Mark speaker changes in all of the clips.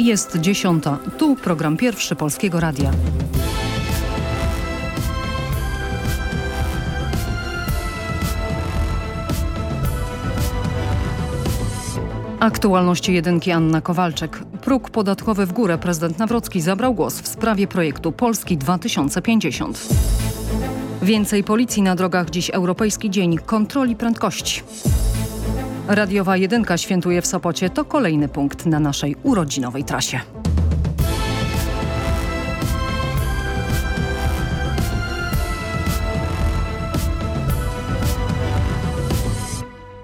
Speaker 1: Jest dziesiąta. Tu program pierwszy Polskiego Radia. Aktualności jedynki Anna Kowalczyk. Próg podatkowy w górę prezydent Nawrocki zabrał głos w sprawie projektu Polski 2050. Więcej policji na drogach dziś Europejski Dzień Kontroli Prędkości. Radiowa Jedynka świętuje w Sopocie to kolejny punkt na naszej urodzinowej trasie.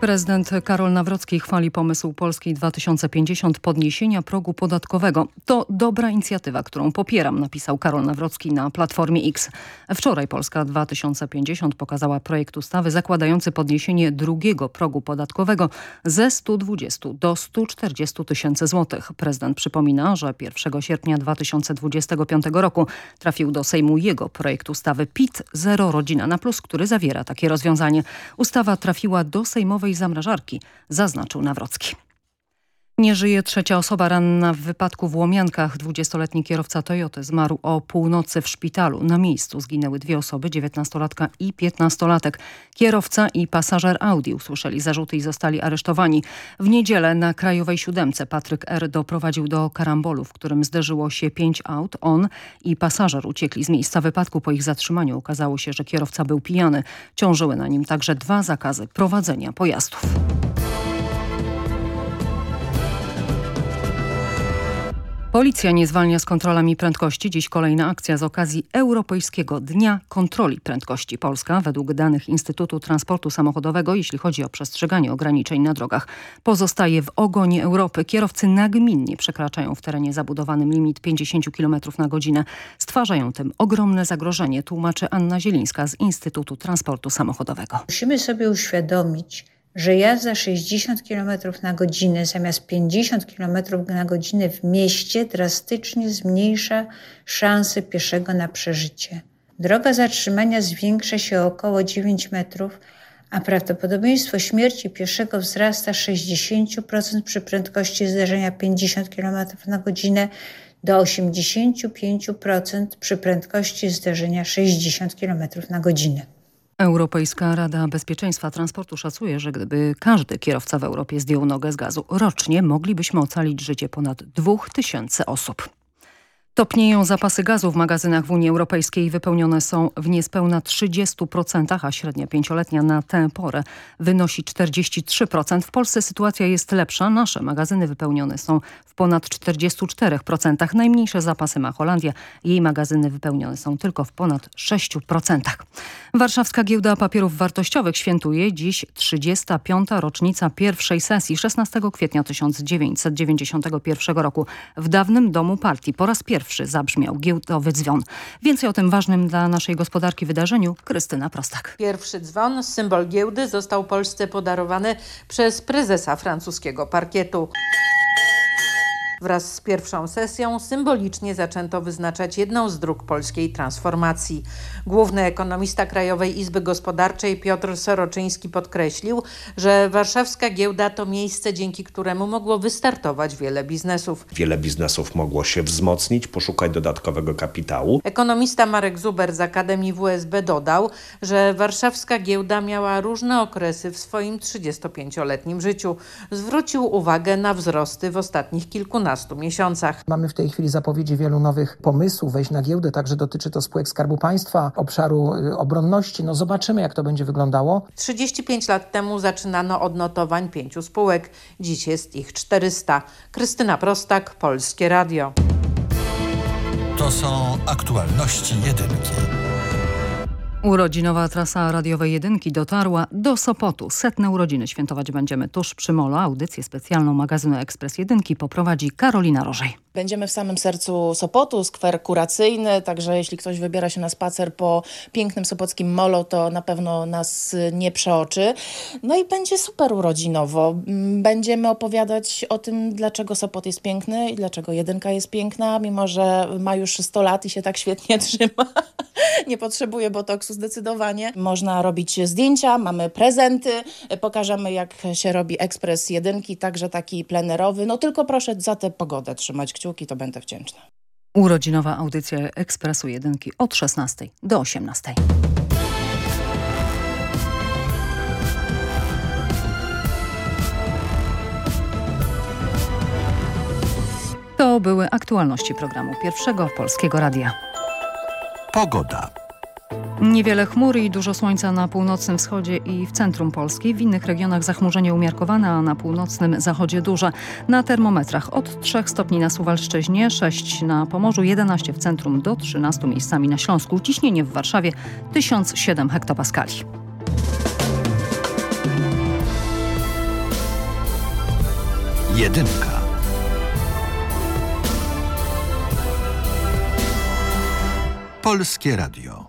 Speaker 1: Prezydent Karol Nawrocki chwali pomysł Polski 2050 podniesienia progu podatkowego. To dobra inicjatywa, którą popieram, napisał Karol Nawrocki na Platformie X. Wczoraj Polska 2050 pokazała projekt ustawy zakładający podniesienie drugiego progu podatkowego ze 120 do 140 tysięcy złotych. Prezydent przypomina, że 1 sierpnia 2025 roku trafił do Sejmu jego projekt ustawy PIT Zero Rodzina na Plus, który zawiera takie rozwiązanie. Ustawa trafiła do Sejmowej zamrażarki, zaznaczył Nawrocki. Nie żyje trzecia osoba ranna w wypadku w Łomiankach. 20-letni kierowca Toyoty zmarł o północy w szpitalu. Na miejscu zginęły dwie osoby, 19-latka i 15-latek. Kierowca i pasażer Audi usłyszeli zarzuty i zostali aresztowani. W niedzielę na Krajowej Siódemce Patryk R. doprowadził do karambolu, w którym zderzyło się pięć aut. On i pasażer uciekli z miejsca wypadku. Po ich zatrzymaniu okazało się, że kierowca był pijany. Ciążyły na nim także dwa zakazy prowadzenia pojazdów. Policja nie zwalnia z kontrolami prędkości. Dziś kolejna akcja z okazji Europejskiego Dnia Kontroli Prędkości. Polska, według danych Instytutu Transportu Samochodowego, jeśli chodzi o przestrzeganie ograniczeń na drogach, pozostaje w ogonie Europy. Kierowcy nagminnie przekraczają w terenie zabudowanym limit 50 km na godzinę. Stwarzają tym ogromne zagrożenie, tłumaczy Anna Zielińska z Instytutu Transportu Samochodowego.
Speaker 2: Musimy sobie uświadomić, że jazda 60 km na godzinę zamiast 50 km na godzinę w mieście drastycznie zmniejsza szanse pieszego na przeżycie. Droga zatrzymania zwiększa się o około 9 metrów, a prawdopodobieństwo śmierci pieszego wzrasta 60% przy prędkości zdarzenia 50 km na godzinę do 85% przy prędkości zdarzenia 60 km na godzinę.
Speaker 1: Europejska Rada Bezpieczeństwa Transportu szacuje, że gdyby każdy kierowca w Europie zdjął nogę z gazu rocznie, moglibyśmy ocalić życie ponad 2000 osób. Topnieją zapasy gazu w magazynach w Unii Europejskiej. Wypełnione są w niespełna 30%, a średnia pięcioletnia na tę porę wynosi 43%. W Polsce sytuacja jest lepsza. Nasze magazyny wypełnione są w ponad 44%. Najmniejsze zapasy ma Holandia. Jej magazyny wypełnione są tylko w ponad 6%. Warszawska Giełda Papierów Wartościowych świętuje dziś 35. rocznica pierwszej sesji 16 kwietnia 1991 roku w dawnym domu partii. Po raz pierwszy pierwszy zabrzmiał giełdowy dzwon. Więcej o tym ważnym dla naszej gospodarki wydarzeniu Krystyna Prostak.
Speaker 3: Pierwszy dzwon, symbol giełdy, został Polsce podarowany przez prezesa francuskiego parkietu. Wraz z pierwszą sesją symbolicznie zaczęto wyznaczać jedną z dróg polskiej transformacji. Główny ekonomista Krajowej Izby Gospodarczej Piotr Soroczyński podkreślił, że warszawska giełda to miejsce, dzięki któremu mogło wystartować wiele biznesów.
Speaker 4: Wiele biznesów mogło się wzmocnić, poszukać dodatkowego kapitału.
Speaker 3: Ekonomista Marek Zuber z Akademii WSB dodał, że warszawska giełda miała różne okresy w swoim 35-letnim życiu. Zwrócił uwagę na wzrosty w ostatnich kilkunastu miesiącach.
Speaker 5: Mamy w tej chwili zapowiedzi wielu nowych pomysłów wejść na giełdę, także dotyczy to spółek Skarbu Państwa, obszaru y, obronności. No zobaczymy, jak to będzie wyglądało.
Speaker 3: 35 lat temu zaczynano od notowań pięciu spółek. Dziś jest ich 400. Krystyna Prostak, Polskie Radio.
Speaker 6: To są aktualności jedynki.
Speaker 1: Urodzinowa trasa radiowej jedynki dotarła do Sopotu. Setne urodziny świętować będziemy tuż przy molo. Audycję specjalną magazynu Ekspres Jedynki poprowadzi Karolina Rożej.
Speaker 7: Będziemy w samym sercu Sopotu, skwer kuracyjny, także jeśli ktoś wybiera się na spacer po pięknym sopockim molo, to na pewno nas nie przeoczy. No i będzie super urodzinowo. Będziemy opowiadać o tym, dlaczego Sopot jest piękny i dlaczego jedynka jest piękna, mimo że ma już 100 lat i się tak świetnie trzyma. nie potrzebuje botoksu zdecydowanie. Można robić zdjęcia, mamy prezenty, pokażemy jak się robi ekspres jedynki, także taki plenerowy. No tylko proszę za tę pogodę trzymać kciuki, to będę wdzięczna.
Speaker 1: Urodzinowa audycja Ekspresu Jedynki od 16 do 18. To były aktualności programu Pierwszego Polskiego Radia.
Speaker 6: Pogoda.
Speaker 1: Niewiele chmury i dużo słońca na północnym wschodzie i w centrum Polski. W innych regionach zachmurzenie umiarkowane, a na północnym zachodzie duże. Na termometrach od 3 stopni na Suwalszczyźnie, 6 na Pomorzu, 11 w centrum do 13 miejscami na Śląsku. Ciśnienie w Warszawie 1007 hektopaskali.
Speaker 6: Jedynka. Polskie Radio.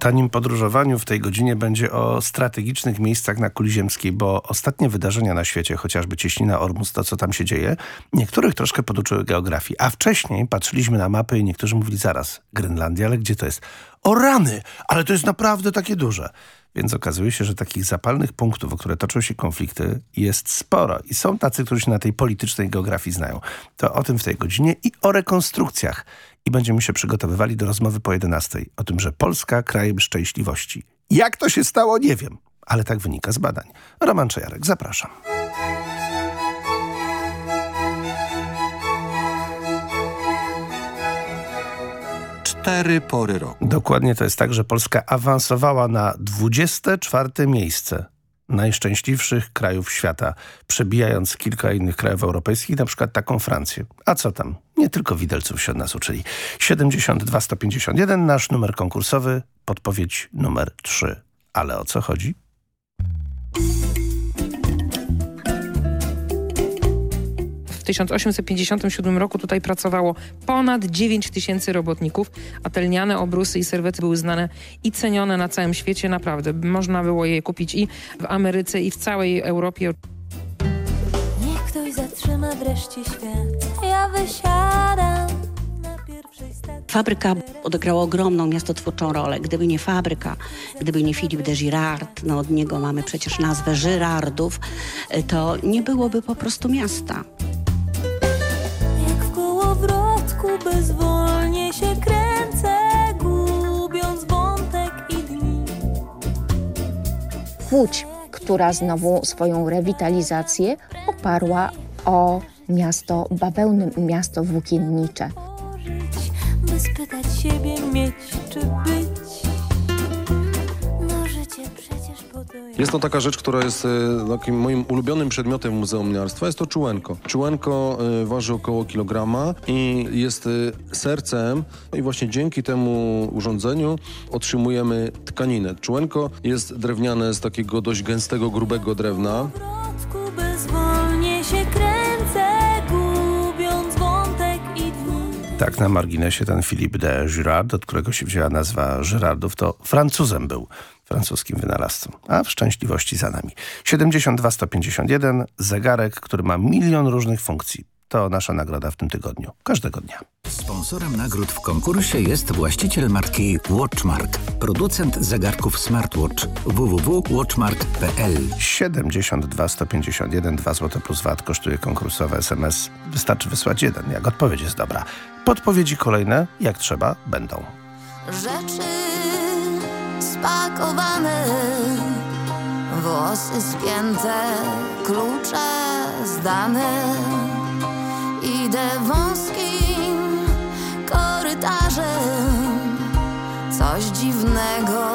Speaker 8: Tanim podróżowaniu. W tej godzinie będzie o strategicznych miejscach na kuli ziemskiej, bo ostatnie wydarzenia na świecie, chociażby cieśnina Ormus, to co tam się dzieje, niektórych troszkę poduczyły geografii. A wcześniej patrzyliśmy na mapy i niektórzy mówili zaraz, Grenlandia, ale gdzie to jest? O rany! Ale to jest naprawdę takie duże. Więc okazuje się, że takich zapalnych punktów, o które toczą się konflikty, jest sporo. I są tacy, którzy się na tej politycznej geografii znają. To o tym w tej godzinie i o rekonstrukcjach. I będziemy się przygotowywali do rozmowy po 11. O tym, że Polska krajem szczęśliwości. Jak to się stało, nie wiem. Ale tak wynika z badań. Roman Czajarek, zapraszam.
Speaker 6: Cztery pory roku.
Speaker 8: Dokładnie to jest tak, że Polska awansowała na 24 miejsce najszczęśliwszych krajów świata, przebijając kilka innych krajów europejskich, na przykład taką Francję. A co tam? Nie tylko widelców się od nas uczyli. 72 151, nasz numer konkursowy, podpowiedź numer 3. Ale o co chodzi?
Speaker 9: 1857 roku tutaj pracowało ponad 9 tysięcy robotników, a te lniane obrusy i serwety były znane i cenione na całym świecie. Naprawdę, można było je kupić i w Ameryce, i w całej Europie.
Speaker 10: Niech ktoś zatrzyma wreszcie świat. Ja wysiadam na pierwszej stacji.
Speaker 11: Fabryka odegrała ogromną miastotwórczą rolę. Gdyby nie fabryka, gdyby nie Philippe de Girard, no od niego mamy przecież nazwę Girardów, to nie byłoby po prostu miasta.
Speaker 12: Łódź, która znowu swoją rewitalizację oparła o miasto bawełny, miasto włókiennicze.
Speaker 10: By spytać siebie mieć czy być. Jest.
Speaker 13: To taka rzecz, która jest e, takim moim ulubionym przedmiotem Muzeum Miarstwa. Jest to czułenko. Czułenko e, waży około kilograma i jest e, sercem i właśnie dzięki temu urządzeniu otrzymujemy tkaninę. Czułenko jest drewniane z takiego dość gęstego, grubego drewna.
Speaker 10: W bezwolnie się kręcę, gubiąc wątek i dni.
Speaker 8: Tak na marginesie ten Philippe de Girard, od którego się wzięła nazwa Girardów, to Francuzem był, francuskim wynalazcą. A w szczęśliwości za nami. 72 151, zegarek, który ma milion różnych funkcji. To nasza nagroda w tym tygodniu. Każdego dnia.
Speaker 14: Sponsorem nagród w konkursie jest właściciel marki Watchmark, producent zegarków smartwatch www.watchmark.pl.
Speaker 8: 72 151, 2 zł plus VAT kosztuje konkursowe SMS. Wystarczy wysłać jeden, jak odpowiedź jest dobra. Podpowiedzi kolejne, jak trzeba, będą.
Speaker 15: Rzeczy spakowane, włosy spięte, klucze zdane. Idę wąskim korytarzem, coś dziwnego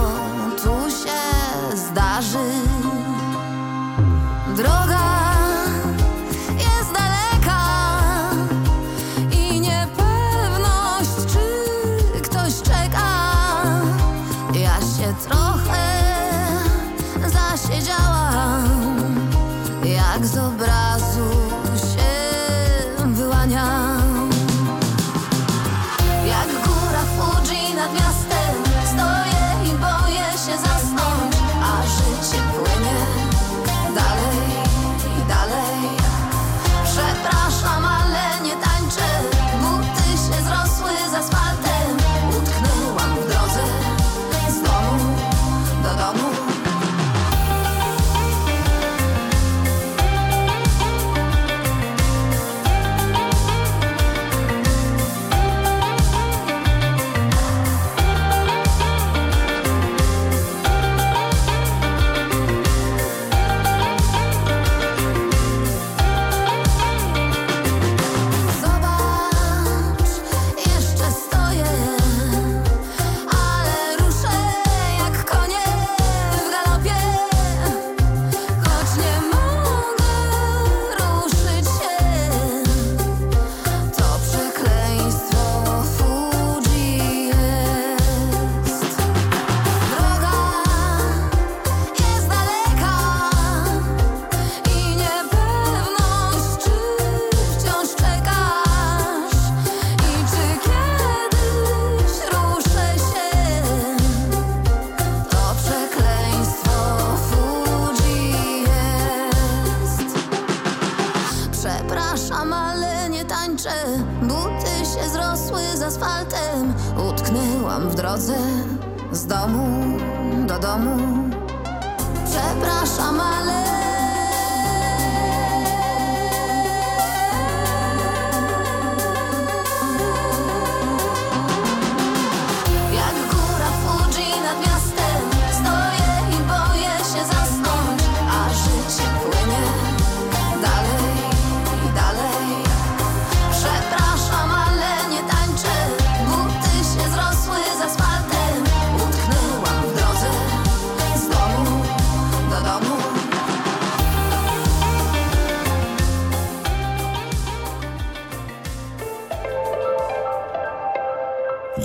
Speaker 16: asfaltem utknęłam w drodze z domu do domu. Przepraszam, ale.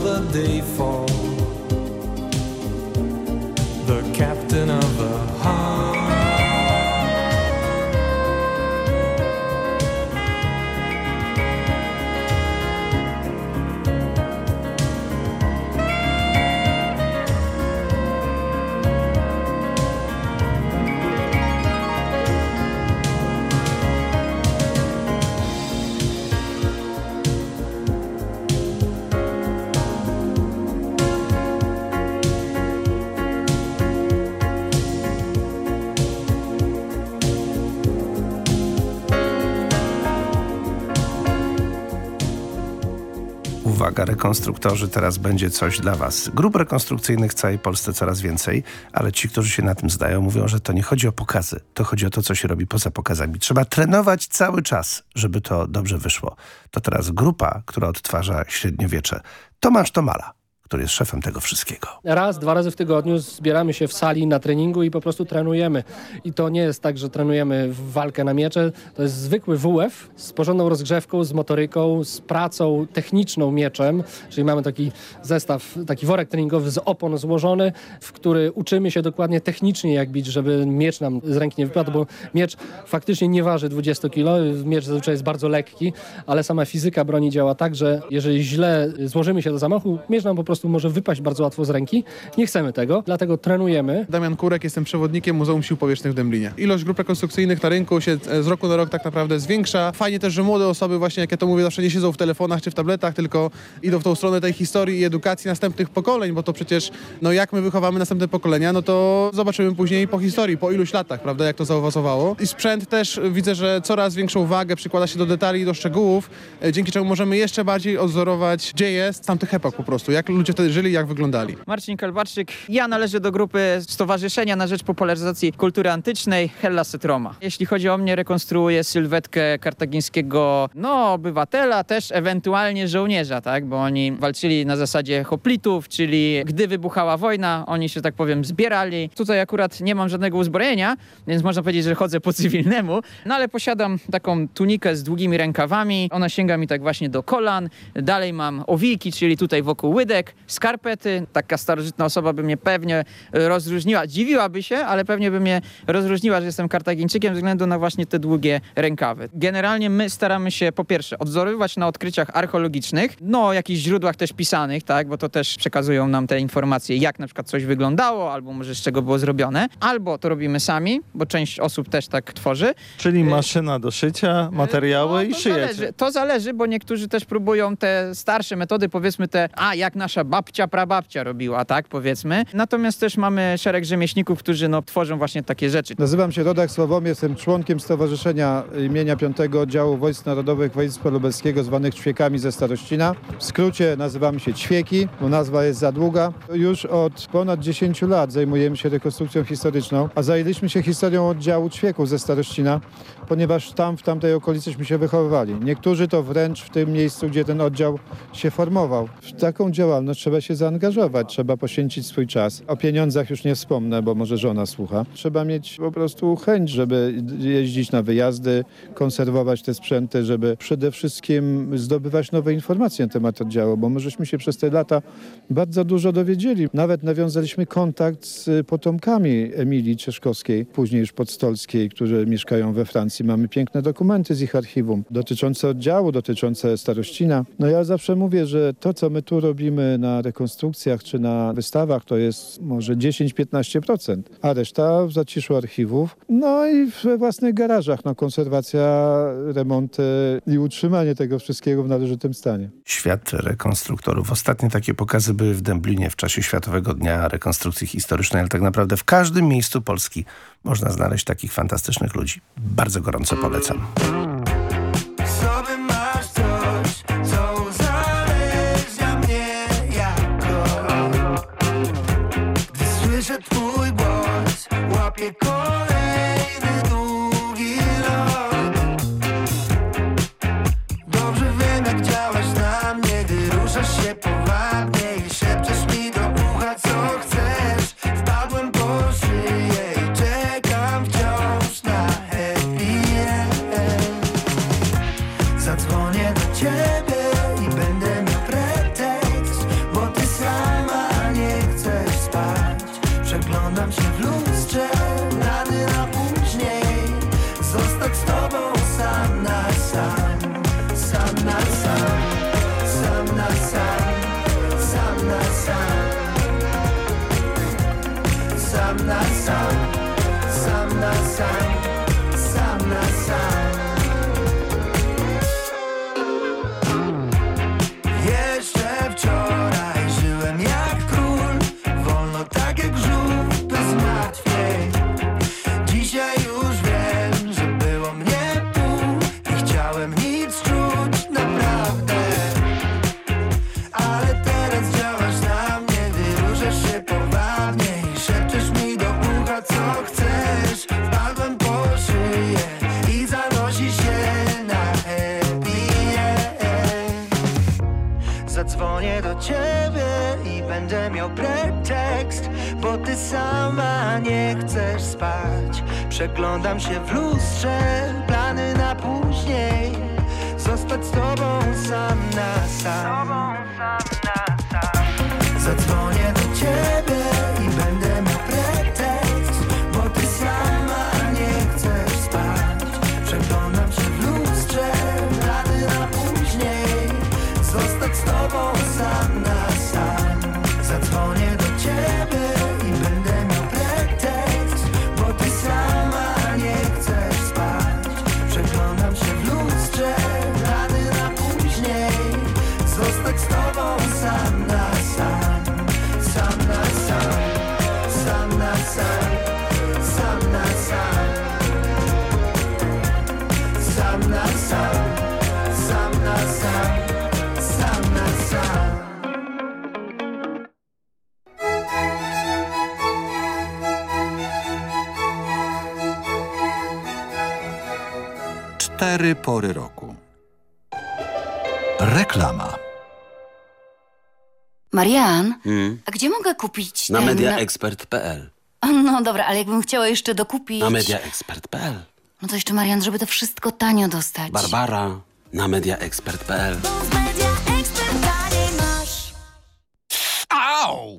Speaker 17: Another day for
Speaker 8: Rekonstruktorzy, teraz będzie coś dla was. Grup rekonstrukcyjnych w całej Polsce coraz więcej, ale ci, którzy się na tym zdają, mówią, że to nie chodzi o pokazy, to chodzi o to, co się robi poza pokazami. Trzeba trenować cały czas, żeby to dobrze wyszło. To teraz grupa, która odtwarza średniowiecze. Tomasz Tomala, który jest szefem tego wszystkiego.
Speaker 18: Raz, dwa razy w tygodniu zbieramy się w sali na treningu i po prostu trenujemy. I to nie jest tak, że trenujemy walkę na miecze. To jest zwykły WF z porządną rozgrzewką, z motoryką, z pracą techniczną mieczem. Czyli mamy taki zestaw, taki worek treningowy z opon złożony, w który uczymy się dokładnie technicznie jak bić, żeby miecz nam z ręki nie wypadł, bo miecz faktycznie nie waży 20 kg. Miecz zazwyczaj jest bardzo lekki, ale sama fizyka broni działa tak, że jeżeli źle złożymy się do zamachu, miecz nam po prostu może wypaść bardzo łatwo z ręki. Nie chcemy tego, dlatego trenujemy.
Speaker 19: Damian Kurek, jestem przewodnikiem Muzeum Sił Powietrznych w Dęblinie. Ilość grup rekonstrukcyjnych na rynku się e, z roku na rok tak naprawdę zwiększa. Fajnie też, że młode osoby właśnie, jak ja to mówię, zawsze nie siedzą w telefonach czy w tabletach, tylko idą w tą stronę tej historii i edukacji następnych pokoleń, bo to przecież, no jak my wychowamy następne pokolenia, no to zobaczymy później po historii, po iluś latach, prawda, jak to zaowocowało. I sprzęt też widzę, że coraz większą wagę przykłada się do detali i do szczegółów, e, dzięki czemu możemy jeszcze bardziej odzorować dzieje z tamtych epok po prostu, jak ludzie ludzie wtedy żyli jak wyglądali.
Speaker 20: Marcin Kalbarczyk. Ja należę do grupy Stowarzyszenia na Rzecz Popularyzacji Kultury Antycznej Hellas et Roma. Jeśli chodzi o mnie, rekonstruuję sylwetkę kartagińskiego no, obywatela, też ewentualnie żołnierza, tak? bo oni walczyli na zasadzie hoplitów, czyli gdy wybuchała wojna, oni się tak powiem zbierali. Tutaj akurat nie mam żadnego uzbrojenia, więc można powiedzieć, że chodzę po cywilnemu, no ale posiadam taką tunikę z długimi rękawami. Ona sięga mi tak właśnie do kolan. Dalej mam owiki, czyli tutaj wokół łydek, skarpety. Taka starożytna osoba by mnie pewnie rozróżniła. Dziwiłaby się, ale pewnie by mnie rozróżniła, że jestem kartagińczykiem ze względu na właśnie te długie rękawy. Generalnie my staramy się po pierwsze odzorowywać na odkryciach archeologicznych, no o jakichś źródłach też pisanych, tak, bo to też przekazują nam te informacje, jak na przykład coś wyglądało, albo może z czego było zrobione, albo to robimy sami, bo część osób też tak tworzy.
Speaker 21: Czyli maszyna do szycia, materiały i
Speaker 20: No, To
Speaker 21: szyjecie.
Speaker 20: zależy, to zależy, bo niektórzy też próbują te starsze metody, powiedzmy te, a jak nasza babcia, prababcia robiła, tak powiedzmy. Natomiast też mamy szereg rzemieślników, którzy no, tworzą właśnie takie rzeczy.
Speaker 22: Nazywam się Rodak Sławomir, jestem członkiem Stowarzyszenia imienia 5 Oddziału Wojsk Narodowych Województwa Lubelskiego zwanych Ćwiekami ze Starościna. W skrócie nazywamy się Ćwieki, bo nazwa jest za długa. Już od ponad 10 lat zajmujemy się rekonstrukcją historyczną, a zajęliśmy się historią oddziału Ćwieków ze Starościna, ponieważ tam, w tamtej okolicyśmy się wychowywali. Niektórzy to wręcz w tym miejscu, gdzie ten oddział się formował. W taką działalność trzeba się zaangażować, trzeba poświęcić swój czas. O pieniądzach już nie wspomnę, bo może żona słucha. Trzeba mieć po prostu chęć, żeby jeździć na wyjazdy, konserwować te sprzęty, żeby przede wszystkim zdobywać nowe informacje na temat oddziału, bo my żeśmy się przez te lata bardzo dużo dowiedzieli. Nawet nawiązaliśmy kontakt z potomkami Emilii Czeszkowskiej, później już Podstolskiej, którzy mieszkają we Francji. Mamy piękne dokumenty z ich archiwum dotyczące oddziału, dotyczące Starościna. No ja zawsze mówię, że to, co my tu robimy na rekonstrukcjach czy na wystawach, to jest może 10-15%, a reszta w zaciszu archiwów. No i we własnych garażach, no konserwacja, remonty i utrzymanie tego wszystkiego w należytym stanie.
Speaker 8: Świat rekonstruktorów. Ostatnie takie pokazy były w Dęblinie w czasie Światowego Dnia Rekonstrukcji Historycznej, ale tak naprawdę w każdym miejscu Polski można znaleźć takich fantastycznych ludzi. Bardzo gorąco polecam.
Speaker 23: coś, co Przeglądam się w lustrze,
Speaker 6: Cztery pory roku. Reklama.
Speaker 24: Marian,
Speaker 25: Hmm?
Speaker 24: a gdzie mogę kupić
Speaker 25: Na
Speaker 24: ten...
Speaker 25: mediaexpert.pl.
Speaker 24: No dobra, ale jakbym chciała jeszcze dokupić...
Speaker 25: Na mediaexpert.pl.
Speaker 24: No to jeszcze Marian, żeby to wszystko tanio dostać.
Speaker 25: Barbara. Na mediaexpert.pl.
Speaker 26: Au!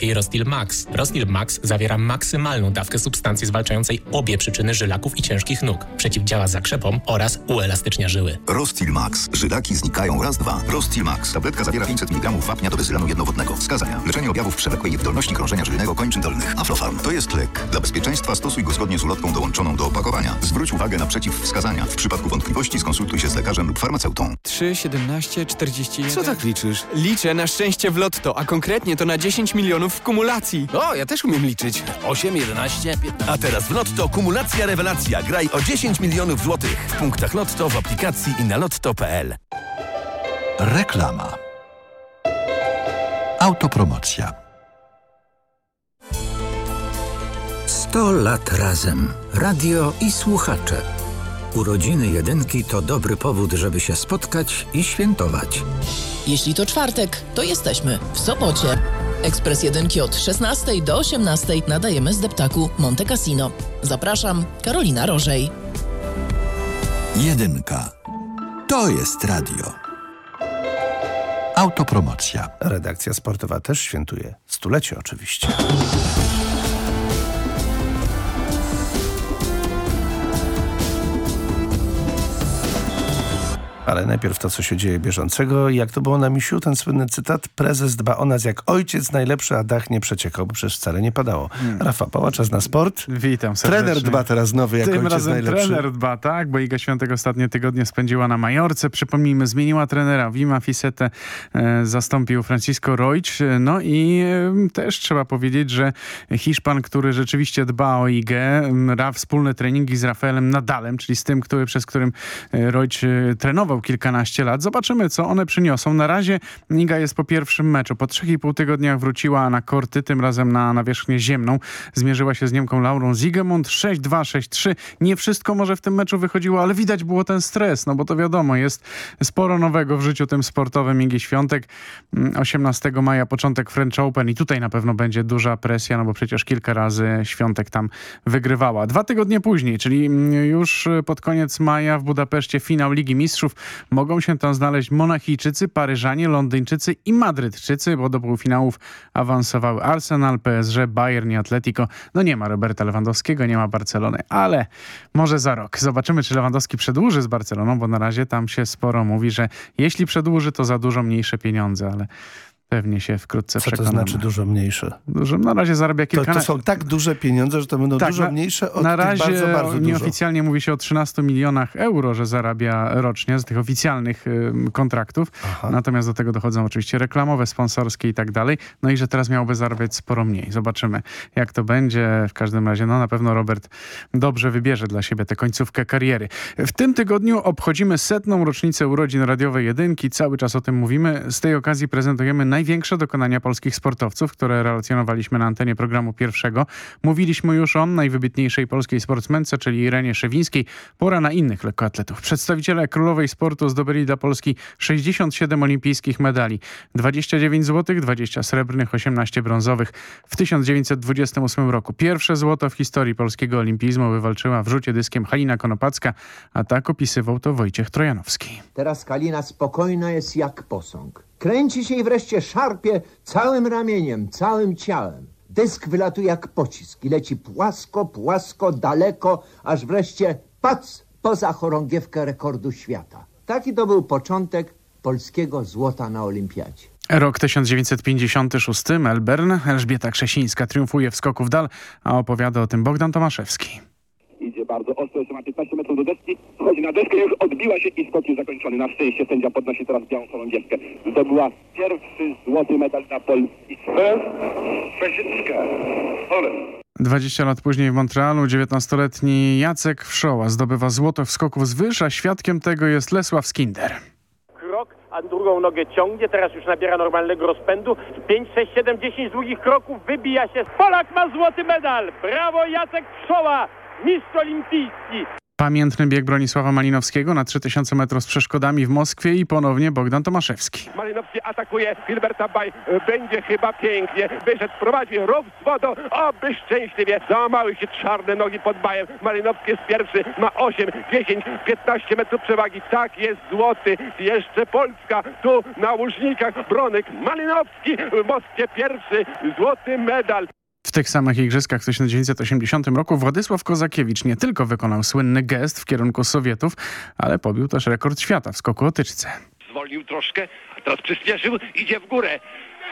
Speaker 27: Rostil Max. Rostil Max zawiera maksymalną dawkę substancji zwalczającej obie przyczyny żylaków i ciężkich nóg. Przeciwdziała zakrzepom oraz uelastycznia żyły.
Speaker 6: Rostil Max. Żylaki znikają raz, dwa. Rostil Max. Tabletka zawiera 500 mg wapnia do bezylanu jednowodnego. Wskazania. Leczenie objawów przewlekłej niewydolności krążenia żylnego kończyn dolnych. Aflofarm. To jest lek. Dla bezpieczeństwa stosuj go zgodnie z ulotką dołączoną do opakowania. Zwróć uwagę na przeciwwskazania. W przypadku wątpliwości skonsultuj się z lekarzem lub farmaceutą.
Speaker 28: 3, 17, 41...
Speaker 29: Co tak liczysz?
Speaker 28: Liczę na szczęście w lotto, a konkretnie to na 10 milionów w kumulacji.
Speaker 29: O, ja też umiem liczyć. 8, 11, 15... A teraz w Lotto kumulacja rewelacja. Graj o 10 milionów złotych. W punktach Lotto, w aplikacji i na lotto.pl.
Speaker 6: Reklama. Autopromocja.
Speaker 14: 100 lat razem. Radio i słuchacze. Urodziny jedynki to dobry powód, żeby się spotkać i świętować.
Speaker 30: Jeśli to czwartek, to jesteśmy w Sopocie. Ekspres Jedynki od 16 do 18 nadajemy z deptaku Monte Cassino. Zapraszam, Karolina Rożej.
Speaker 6: Jedynka. To jest radio. Autopromocja.
Speaker 8: Redakcja sportowa też świętuje. Stulecie oczywiście. Ale najpierw to, co się dzieje bieżącego. Jak to było na misiu, ten słynny cytat. Prezes dba o nas jak ojciec najlepszy, a dach nie przeciekał, bo przecież wcale nie padało. Hmm. Rafa Pała, czas na sport.
Speaker 31: Witam serdecznie.
Speaker 8: Trener dba teraz nowy jak
Speaker 31: Tym
Speaker 8: ojciec
Speaker 31: razem
Speaker 8: najlepszy.
Speaker 31: trener dba, tak, bo Iga Świątek ostatnie tygodnie spędziła na Majorce. Przypomnijmy, zmieniła trenera. Wima Fisete e, zastąpił Francisco Roig. No i e, też trzeba powiedzieć, że Hiszpan, który rzeczywiście dba o Igę, ra wspólne treningi z Rafaelem Nadalem, czyli z tym, który, przez którym e, Roig e, trenował kilkanaście lat. Zobaczymy, co one przyniosą. Na razie Iga jest po pierwszym meczu. Po trzech i pół tygodniach wróciła na korty, tym razem na nawierzchnię ziemną. Zmierzyła się z Niemką Laurą Zigemund 6-2, 6-3. Nie wszystko może w tym meczu wychodziło, ale widać było ten stres, no bo to wiadomo, jest sporo nowego w życiu tym sportowym Igi Świątek. 18 maja początek French Open i tutaj na pewno będzie duża presja, no bo przecież kilka razy Świątek tam wygrywała. Dwa tygodnie później, czyli już pod koniec maja w Budapeszcie finał Ligi Mistrzów. Mogą się tam znaleźć Monachijczycy, Paryżanie, Londyńczycy i Madrydczycy, bo do półfinałów awansowały Arsenal, PSG, Bayern i Atletico. No nie ma Roberta Lewandowskiego, nie ma Barcelony, ale może za rok. Zobaczymy, czy Lewandowski przedłuży z Barceloną, bo na razie tam się sporo mówi, że jeśli przedłuży, to za dużo mniejsze pieniądze, ale pewnie się wkrótce
Speaker 8: Co to
Speaker 31: przekonamy.
Speaker 8: znaczy dużo mniejsze?
Speaker 31: Dużo, na razie zarabia
Speaker 8: To,
Speaker 31: kilka...
Speaker 8: to są tak duże pieniądze, że to będą
Speaker 31: Tak,
Speaker 8: dużo
Speaker 31: na-
Speaker 8: mniejsze od
Speaker 31: Na razie
Speaker 8: bardzo, bardzo dużo.
Speaker 31: nieoficjalnie mówi się o 13 milionach euro, że zarabia rocznie z tych oficjalnych ym, kontraktów. Natomiast do tego dochodzą oczywiście reklamowe, sponsorskie i tak dalej. No i że teraz miałby zarabiać sporo mniej. Zobaczymy, jak to będzie. W każdym razie, no na pewno Robert dobrze wybierze dla siebie tę końcówkę kariery. W tym tygodniu obchodzimy setną rocznicę urodzin radiowej jedynki. Cały czas o tym mówimy. Z tej okazji prezentujemy największe dokonania polskich sportowców, które relacjonowaliśmy na antenie programu pierwszego. Mówiliśmy już o najwybitniejszej polskiej sportsmence, czyli Irenie Szewińskiej. Pora na innych lekkoatletów. Przedstawiciele królowej sportu zdobyli dla Polski 67 olimpijskich medali. 29 złotych, 20 srebrnych, 18 brązowych w 1928 roku. Pierwsze złoto w historii polskiego olimpizmu wywalczyła w rzucie dyskiem Halina Konopacka, a tak opisywał to Wojciech Trojanowski.
Speaker 32: Teraz Kalina spokojna jest jak posąg. Kręci się i wreszcie szarpie całym ramieniem, całym ciałem. Dysk wylatuje jak pocisk i leci płasko, płasko, daleko, aż wreszcie pac poza chorągiewkę rekordu świata. Taki to był początek polskiego złota na olimpiadzie.
Speaker 31: Rok 1956, Melbourne. Elżbieta Krzesińska triumfuje w skoku w dal, a opowiada o tym Bogdan Tomaszewski.
Speaker 33: Ostro, jeszcze ma 15 metrów do deski. Wchodzi na deskę, już odbiła się i skok już zakończony. Na szczęście sędzia podnosi teraz białą chorągiewkę. Zdobyła pierwszy złoty medal dla Polski. Krzesińska. Ole.
Speaker 31: 20 lat później w Montrealu 19-letni Jacek Wszoła zdobywa złoto w skoku z wyż, a świadkiem tego jest Lesław Skinder.
Speaker 34: krok, a drugą nogę ciągnie, teraz już nabiera normalnego rozpędu. 5, 6, 7, 10 długich kroków, wybija się. Polak ma złoty medal! Brawo Jacek Wszoła, mistrz olimpijski!
Speaker 31: Pamiętny bieg Bronisława Malinowskiego na 3000 metrów z przeszkodami w Moskwie i ponownie Bogdan Tomaszewski.
Speaker 33: Malinowski atakuje Gilberta Baj. Będzie chyba pięknie. Wyszedł, prowadzi rów z wodą. Oby szczęśliwie. Załamały się czarne nogi pod Bajem. Malinowski jest pierwszy. Ma 8, 10, 15 metrów przewagi. Tak jest złoty. Jeszcze Polska. Tu na łużnikach Bronek. Malinowski w Moskwie pierwszy. Złoty medal.
Speaker 31: W tych samych igrzyskach w 1980 roku Władysław Kozakiewicz nie tylko wykonał słynny gest w kierunku Sowietów, ale pobił też rekord świata w skoku o tyczce.
Speaker 33: Zwolnił troszkę, teraz przyspieszył. Idzie w górę.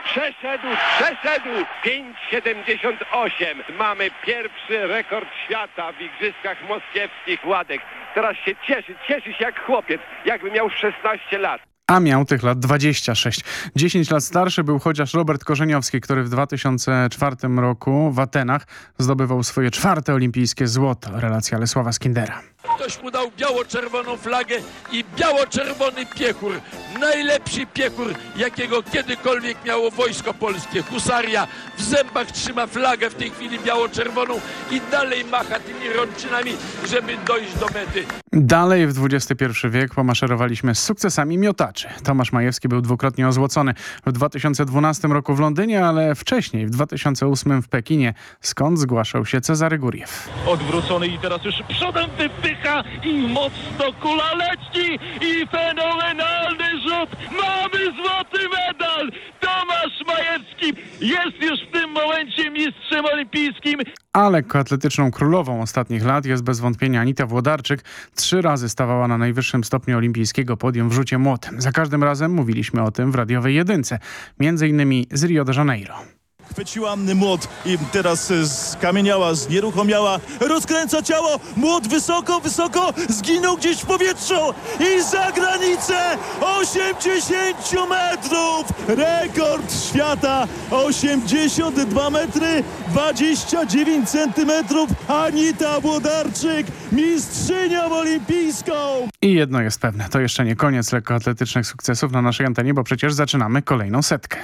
Speaker 33: Przeszedł, przeszedł! 5,78. Mamy pierwszy rekord świata w Igrzyskach Moskiewskich Ładek. Teraz się cieszy, cieszy się jak chłopiec, jakby miał 16 lat.
Speaker 31: A miał tych lat 26. 10 lat starszy był chociaż Robert Korzeniowski, który w 2004 roku w Atenach zdobywał swoje czwarte olimpijskie złoto. Relacja Lesława Skindera.
Speaker 35: Ktoś mu dał biało-czerwoną flagę i biało-czerwony piechur. Najlepszy piechur, jakiego kiedykolwiek miało wojsko polskie. Husaria w zębach trzyma flagę w tej chwili biało-czerwoną i dalej macha tymi rączynami, żeby dojść do mety.
Speaker 31: Dalej w XXI wiek pomaszerowaliśmy z sukcesami miotaczy. Tomasz Majewski był dwukrotnie ozłocony w 2012 roku w Londynie, ale wcześniej w 2008 w Pekinie, skąd zgłaszał się Cezary Góriew.
Speaker 36: Odwrócony i teraz już przodem wypycha i mocno kula leci i fenomenalny rzut. Mamy złoty medal! Tomasz Majewski jest już w tym momencie mistrzem olimpijskim.
Speaker 31: A lekkoatletyczną królową ostatnich lat jest bez wątpienia Anita Włodarczyk. Trzy razy stawała na najwyższym stopniu olimpijskiego podium w rzucie młotem. Za każdym razem mówiliśmy o tym w radiowej jedynce, między innymi z Rio de Janeiro.
Speaker 37: Chwyciła młot i teraz e, skamieniała, znieruchomiała, rozkręca ciało, młot wysoko, wysoko, zginął gdzieś w powietrzu i za granicę 80 metrów! Rekord świata 82 metry 29 centymetrów Anita Włodarczyk, mistrzynią olimpijską!
Speaker 31: I jedno jest pewne, to jeszcze nie koniec lekkoatletycznych sukcesów na naszej antenie, bo przecież zaczynamy kolejną setkę.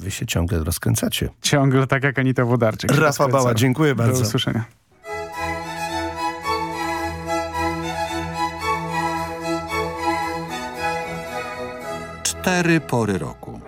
Speaker 8: Wy się ciągle rozkręcacie.
Speaker 31: Ciągle tak jak Anita Włodarczyk. się
Speaker 8: Rafa. Bała, dziękuję bardzo.
Speaker 31: Do usłyszenia.
Speaker 16: Cztery pory roku.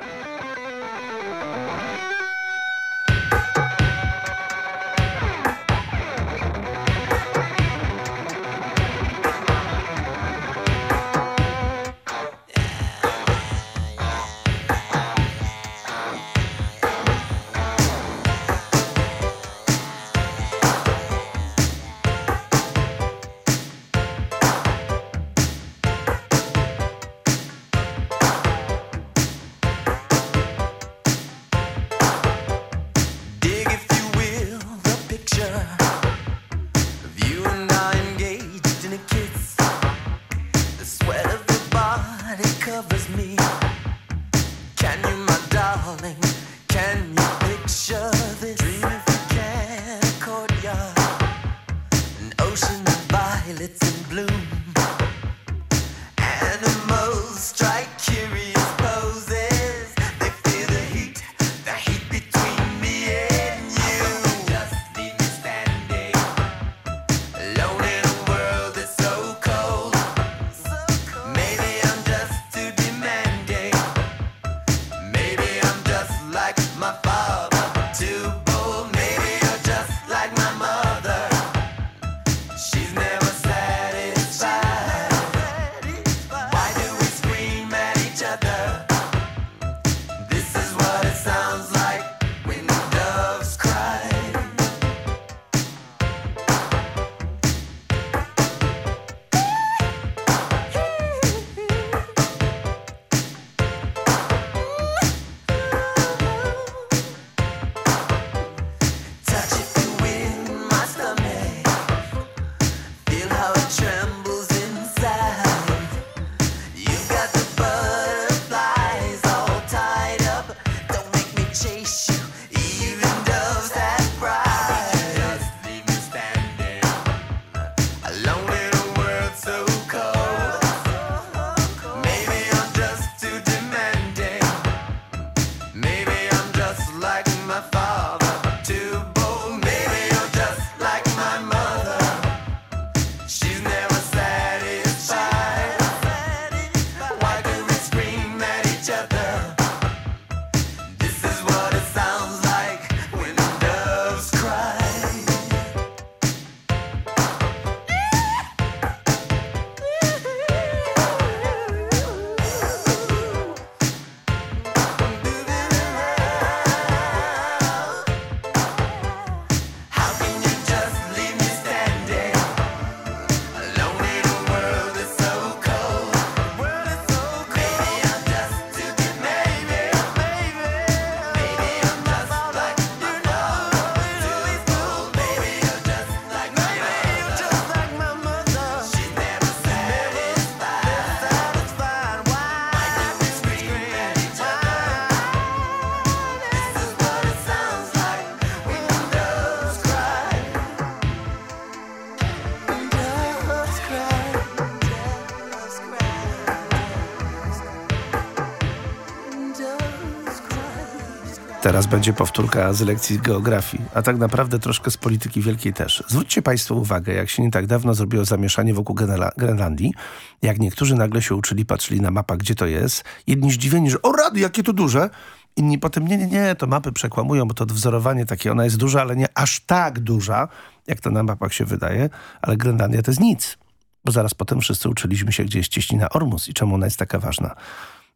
Speaker 8: Teraz będzie powtórka z lekcji geografii, a tak naprawdę troszkę z polityki wielkiej też. Zwróćcie Państwo uwagę, jak się nie tak dawno zrobiło zamieszanie wokół Grenla- Grenlandii, jak niektórzy nagle się uczyli, patrzyli na mapach, gdzie to jest. Jedni zdziwieni, że o rady, jakie to duże. Inni potem, nie, nie, nie, to mapy przekłamują, bo to wzorowanie takie, ona jest duża, ale nie aż tak duża, jak to na mapach się wydaje, ale Grenlandia to jest nic. Bo zaraz potem wszyscy uczyliśmy się, gdzie jest cieśnina Ormus i czemu ona jest taka ważna.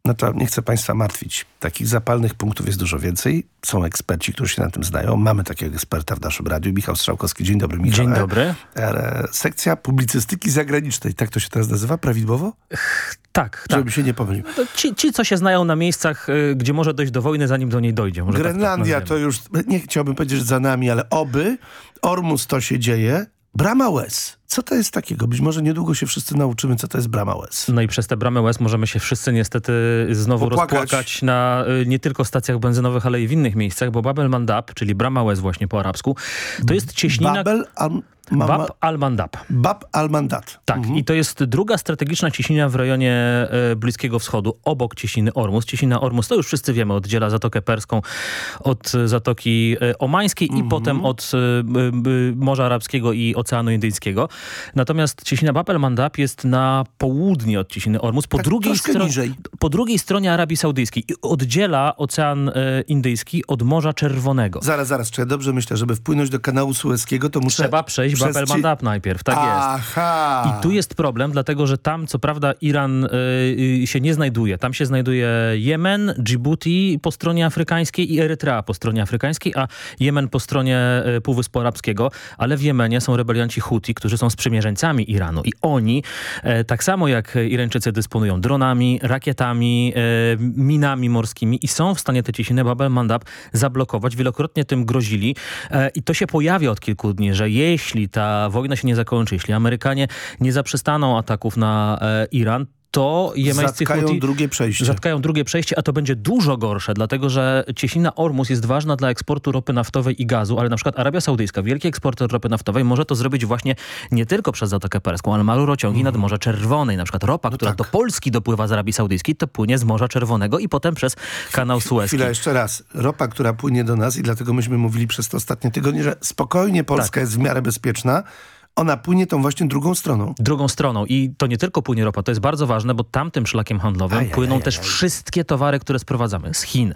Speaker 8: No to nie chcę Państwa martwić. Takich zapalnych punktów jest dużo więcej. Są eksperci, którzy się na tym znają. Mamy takiego eksperta w naszym radiu, Michał Strzałkowski. Dzień dobry, Michał.
Speaker 38: Dzień dobry.
Speaker 8: Sekcja publicystyki zagranicznej. Tak to się teraz nazywa prawidłowo?
Speaker 38: Tak,
Speaker 8: Żeby
Speaker 38: tak.
Speaker 8: się nie pomylił.
Speaker 38: To ci, ci, co się znają na miejscach, y, gdzie może dojść do wojny, zanim do niej dojdzie. Tak
Speaker 8: Grenlandia
Speaker 38: nazwiemy.
Speaker 8: to już, nie chciałbym powiedzieć, że za nami, ale oby. Ormus to się dzieje. Brama Łez. Co to jest takiego? Być może niedługo się wszyscy nauczymy, co to jest Brama Łez.
Speaker 38: No i przez tę bramę łez możemy się wszyscy niestety znowu
Speaker 8: Popłakać.
Speaker 38: rozpłakać na y, nie tylko stacjach benzynowych, ale i w innych miejscach, bo Babel Mandab, czyli brama łez właśnie po arabsku, to jest cieśnina...
Speaker 8: Babel mama,
Speaker 38: Bab al-Mandab.
Speaker 8: Bab al-Mandat.
Speaker 38: Tak, i to jest druga strategiczna cieśnina w rejonie e, Bliskiego Wschodu, obok cieśniny Ormus. Cieśnina Ormus, to już wszyscy wiemy, oddziela Zatokę Perską od Zatoki e, Omańskiej i potem od e, Morza Arabskiego i Oceanu Indyjskiego. Natomiast cieśnina Bab el-Mandab jest na południe od cieśniny Ormus, po, drugiej, stro-
Speaker 8: niżej.
Speaker 38: po drugiej stronie Arabii Saudyjskiej i oddziela Ocean Indyjski od Morza Czerwonego.
Speaker 8: Zaraz, zaraz, czy ja dobrze myślę, żeby wpłynąć do kanału Sueskiego, to muszę...
Speaker 38: Trzeba przejść
Speaker 8: przez
Speaker 38: Bab
Speaker 8: ci-
Speaker 38: el-Mandab najpierw, tak jest.
Speaker 8: Aha.
Speaker 38: I tu jest problem, dlatego że tam co prawda Iran y, się nie znajduje. Tam się znajduje Jemen, Djibouti po stronie afrykańskiej i Erytrea po stronie afrykańskiej, a Jemen po stronie y, Półwyspu Arabskiego. Ale w Jemenie są rebelianci Huti, którzy są sprzymierzeńcami Iranu. I oni, e, tak samo jak Irańczycy dysponują dronami, rakietami, e, minami morskimi i są w stanie te cieśniny Bab el-Mandab zablokować. Wielokrotnie tym grozili. E, I to się pojawia od kilku dni, że jeśli ta wojna się nie zakończy, jeśli Amerykanie nie zaprzestaną ataków na e, Iran, to jemeńscy
Speaker 8: Zatkają
Speaker 38: Huti
Speaker 8: drugie przejście.
Speaker 38: zatkają drugie przejście, a to będzie dużo gorsze, dlatego że cieśnina Ormus jest ważna dla eksportu ropy naftowej i gazu, ale na przykład Arabia Saudyjska, wielki eksporter ropy naftowej, może to zrobić właśnie nie tylko przez Zatokę Perską, ale ma rurociągi nad Morze Czerwone. I na przykład ropa, która do Polski dopływa z Arabii Saudyjskiej, to płynie z Morza Czerwonego i potem przez kanał Suezki.
Speaker 8: Chwila, jeszcze raz. Ropa, która płynie do nas i dlatego myśmy mówili przez te ostatnie tygodnie, że spokojnie Polska
Speaker 38: Tak.
Speaker 8: jest w miarę bezpieczna. Ona płynie tą właśnie drugą stroną.
Speaker 38: drugą stroną. I to nie tylko płynie ropa, to jest bardzo ważne, bo tamtym szlakiem handlowym płyną też wszystkie towary, które sprowadzamy z Chin,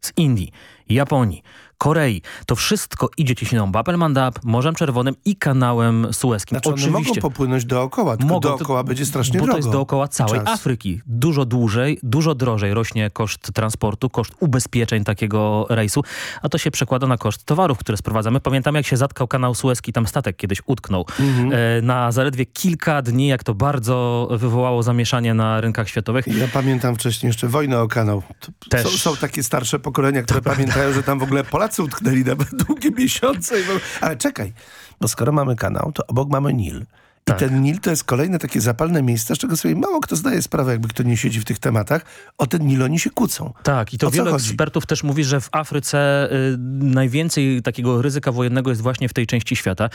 Speaker 38: z Indii, Japonii, Korei. To wszystko idzie cieśniną Bab el-Mandab, Morzem Czerwonym i kanałem Suezkim.
Speaker 8: Znaczy one mogą popłynąć dookoła, tylko
Speaker 38: Mogą,
Speaker 8: dookoła będzie strasznie
Speaker 38: bo
Speaker 8: drogo.
Speaker 38: to jest dookoła całej
Speaker 8: Czas.
Speaker 38: Afryki. Dużo dłużej, dużo drożej rośnie koszt transportu, koszt ubezpieczeń takiego rejsu, a to się przekłada na koszt towarów, które sprowadzamy. Pamiętam, jak się zatkał kanał Suezki, tam statek kiedyś utknął.
Speaker 8: Mhm.
Speaker 38: E, na zaledwie kilka dni, jak to bardzo wywołało zamieszanie na rynkach światowych.
Speaker 8: Ja pamiętam wcześniej jeszcze wojnę o kanał. To
Speaker 38: Też.
Speaker 8: Są, są takie starsze pokolenia, które pamiętają, że tam w ogóle Polacy utknęli na długie miesiące. Ale czekaj, bo skoro mamy kanał, to obok mamy Nil. I
Speaker 38: Tak.
Speaker 8: ten Nil to jest kolejne takie zapalne miejsce, z czego sobie mało kto zdaje sprawę, jakby kto nie siedzi w tych tematach. O ten Nil oni się kłócą.
Speaker 38: Tak, i to
Speaker 8: O
Speaker 38: wielu ekspertów też mówi, że w Afryce y, najwięcej takiego ryzyka wojennego jest właśnie w tej części świata.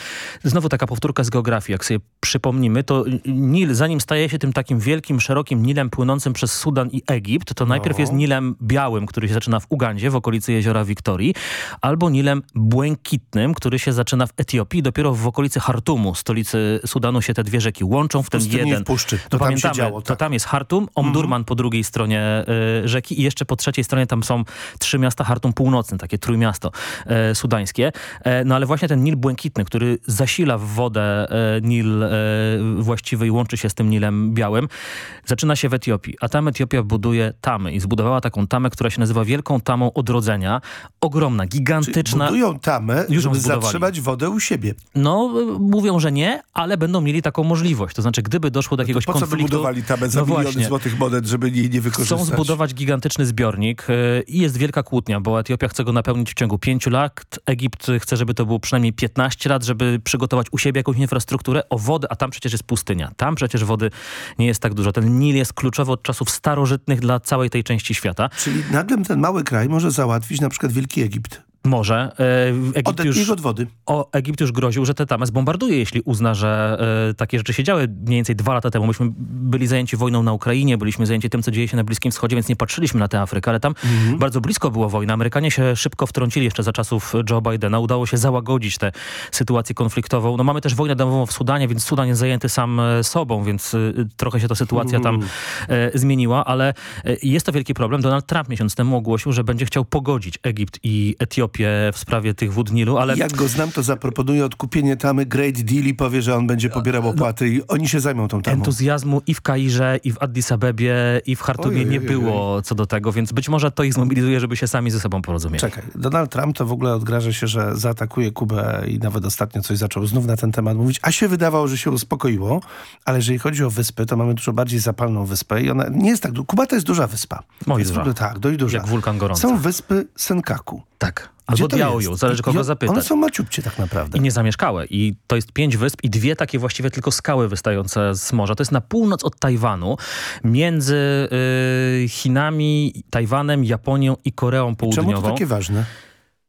Speaker 38: Znowu taka powtórka z geografii, jak sobie przypomnimy, to Nil, zanim staje się tym takim wielkim, szerokim Nilem płynącym przez Sudan i Egipt, to najpierw
Speaker 8: No.
Speaker 38: jest Nilem białym, który się zaczyna w Ugandzie, w okolicy jeziora Wiktorii, albo Nilem błękitnym, który się zaczyna w Etiopii. Dopiero w okolicy Hartumu, stolicy Sudanu, się te dwie rzeki łączą w ten jeden.
Speaker 8: w puszczy.
Speaker 38: To
Speaker 8: To tam się
Speaker 38: pamiętamy,
Speaker 8: działo,
Speaker 38: to
Speaker 8: tak.
Speaker 38: tam jest Hartum, Omdurman po drugiej stronie y, rzeki i jeszcze po trzeciej stronie tam są trzy miasta Hartum Północny, takie trójmiasto e, sudańskie. E, no ale właśnie ten Nil Błękitny, który zasila w wodę e, Nil e, właściwy i łączy się z tym Nilem Białym, zaczyna się w Etiopii. A tam Etiopia buduje tamy i zbudowała taką tamę, która się nazywa Wielką Tamą Odrodzenia. Ogromna, gigantyczna.
Speaker 8: Budują tamę,
Speaker 38: Już
Speaker 8: żeby zatrzymać wodę u siebie.
Speaker 38: No, y, mówią, że nie, ale będą mieli taką możliwość. To znaczy, gdyby doszło do jakiegoś
Speaker 8: Po co by
Speaker 38: konfliktu...
Speaker 8: budowali tamę za
Speaker 38: no
Speaker 8: miliony
Speaker 38: właśnie.
Speaker 8: złotych monet, żeby jej nie wykorzystać?
Speaker 38: Chcą zbudować gigantyczny zbiornik y, i jest wielka kłótnia, bo Etiopia chce go napełnić w ciągu pięciu lat, Egipt chce, żeby to było przynajmniej 15 lat, żeby przygotować u siebie jakąś infrastrukturę o wodę, a tam przecież jest pustynia. Tam przecież wody nie jest tak dużo. Ten Nil jest kluczowy od czasów starożytnych dla całej tej części świata.
Speaker 8: Czyli nagle ten mały kraj może załatwić na przykład Wielki Egipt.
Speaker 38: Może. E, Egipt
Speaker 8: Odetnij
Speaker 38: już,
Speaker 8: od wody.
Speaker 38: o, Egipt już groził, że te tamę zbombarduje, jeśli uzna, że e, takie rzeczy się działy mniej więcej dwa lata temu. Myśmy byli zajęci wojną na Ukrainie, byliśmy zajęci tym, co dzieje się na Bliskim Wschodzie, więc nie patrzyliśmy na tę Afrykę, ale tam
Speaker 8: Mhm.
Speaker 38: bardzo blisko była wojna. Amerykanie się szybko wtrącili jeszcze za czasów Joe Bidena. Udało się załagodzić tę sytuację konfliktową. No mamy też wojnę domową w Sudanie, więc Sudan jest zajęty sam e, sobą, więc e, trochę się ta sytuacja tam
Speaker 8: Mhm.
Speaker 38: e, zmieniła, ale jest to wielki problem. Donald Trump miesiąc temu ogłosił, że będzie chciał pogodzić Egipt i Etiopię w sprawie tych wód Nilu, ale...
Speaker 8: Jak go znam, to zaproponuje odkupienie tamy Great Deal i powie, że on będzie pobierał opłaty i oni się zajmą tą tamą.
Speaker 38: Entuzjazmu i w Kairze, i w Addis Abebie, i w Hartumie
Speaker 8: Ojej,
Speaker 38: nie
Speaker 8: ojej,
Speaker 38: było co do tego, więc być może to ich zmobilizuje, żeby się sami ze sobą porozumieli.
Speaker 8: Czekaj, Donald Trump to w ogóle odgraża się, że zaatakuje Kubę i nawet ostatnio coś zaczął znów na ten temat mówić, a się wydawało, że się uspokoiło, ale jeżeli chodzi o wyspy, to mamy dużo bardziej zapalną wyspę i ona nie jest tak... Kuba to jest duża wyspa. W
Speaker 38: duża.
Speaker 8: tak, dość duża.
Speaker 38: Jak wulkan gorący.
Speaker 8: Są wyspy Senkaku.
Speaker 38: Tak. Albo
Speaker 8: jest?
Speaker 38: zależy
Speaker 8: I-
Speaker 38: kogo
Speaker 8: i
Speaker 38: zapytać.
Speaker 8: One są maciubcie tak naprawdę.
Speaker 38: I niezamieszkałe. I to jest pięć wysp i dwie takie właściwie tylko skały wystające z morza. To jest na północ od Tajwanu, między y, Chinami, Tajwanem, Japonią i Koreą Południową.
Speaker 8: Czemu to takie ważne?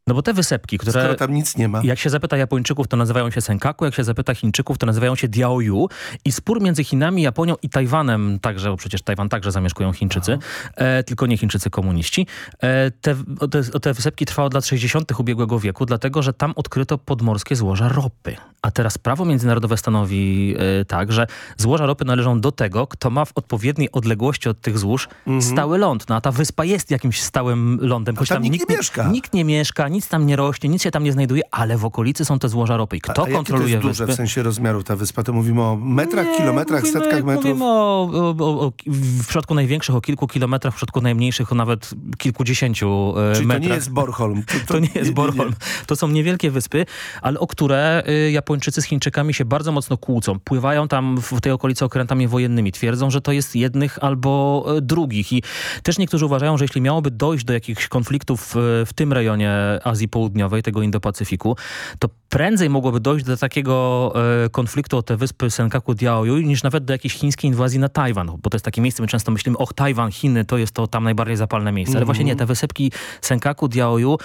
Speaker 38: No bo te wysepki, które...
Speaker 8: Skoro tam nic nie ma.
Speaker 38: Jak się zapyta Japończyków, to nazywają się Senkaku, jak się zapyta Chińczyków, to nazywają się Diaoyu. I spór między Chinami, Japonią i Tajwanem, także, bo przecież Tajwan także zamieszkują Chińczycy, e, tylko nie Chińczycy komuniści. E, te, o te, o te wysepki trwały od lat 60. ubiegłego wieku, dlatego, że tam odkryto podmorskie złoża ropy. A teraz prawo międzynarodowe stanowi e, tak, że złoża ropy należą do tego, kto ma w odpowiedniej odległości od tych złóż stały ląd. No a ta wyspa jest jakimś stałym lądem. choć
Speaker 8: tam nikt nie mieszka.
Speaker 38: Nikt nie mieszka, nic tam nie rośnie, nic się tam nie znajduje, ale w okolicy są te złoża ropy. I kto
Speaker 8: a jakie to
Speaker 38: kontroluje
Speaker 8: jest duże w sensie rozmiaru ta wyspa? To mówimy o metrach,
Speaker 38: Nie,
Speaker 8: kilometrach,
Speaker 38: mówimy,
Speaker 8: setkach metrów?
Speaker 38: Mówimy o, o, o, w przypadku największych o kilku kilometrach, w przypadku najmniejszych o nawet kilkudziesięciu e,
Speaker 8: Czyli
Speaker 38: metrach.
Speaker 8: to nie jest Bornholm. To,
Speaker 38: To nie jest Bornholm. To są niewielkie wyspy, ale o które y, Japończycy z Chińczykami się bardzo mocno kłócą. Pływają tam w tej okolicy okrętami wojennymi. Twierdzą, że to jest jednych albo y, drugich. I też niektórzy uważają, że jeśli miałoby dojść do jakichś konfliktów y, w tym rejonie Azji Południowej, tego Indo-Pacyfiku, to prędzej mogłoby dojść do takiego e, konfliktu o te wyspy Senkaku Diaoyu niż nawet do jakiejś chińskiej inwazji na Tajwan, bo to jest takie miejsce, my często myślimy, och, Tajwan, Chiny, to jest to tam najbardziej zapalne miejsce, ale
Speaker 8: Mhm.
Speaker 38: właśnie nie, te wysepki Senkaku Diaoyu